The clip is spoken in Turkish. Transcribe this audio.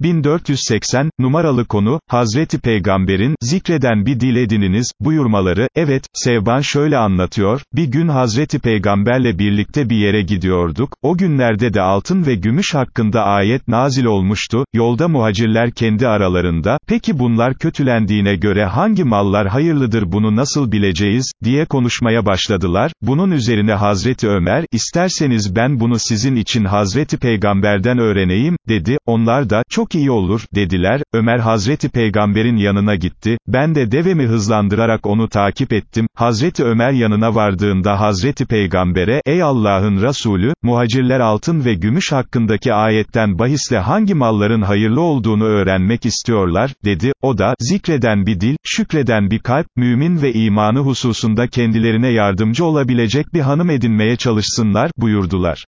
1480, numaralı konu, Hazreti Peygamber'in, zikreden bir dil edininiz, buyurmaları, evet, Sevban şöyle anlatıyor, bir gün Hazreti Peygamberle birlikte bir yere gidiyorduk, o günlerde de altın ve gümüş hakkında ayet nazil olmuştu, yolda muhacirler kendi aralarında, peki bunlar kötülendiğine göre hangi mallar hayırlıdır bunu nasıl bileceğiz, diye konuşmaya başladılar, bunun üzerine Hazreti Ömer, isterseniz ben bunu sizin için Hazreti Peygamber'den öğreneyim, dedi, onlar da, çok iyi olur, dediler, Ömer Hazreti Peygamber'in yanına gitti, ben de devemi hızlandırarak onu takip ettim, Hazreti Ömer yanına vardığında Hazreti Peygamber'e, ey Allah'ın Resulü, muhacirler altın ve gümüş hakkındaki ayetten bahisle hangi malların hayırlı olduğunu öğrenmek istiyorlar, dedi, o da, zikreden bir dil, şükreden bir kalp, mümin ve imanı hususunda kendilerine yardımcı olabilecek bir hanım edinmeye çalışsınlar, buyurdular.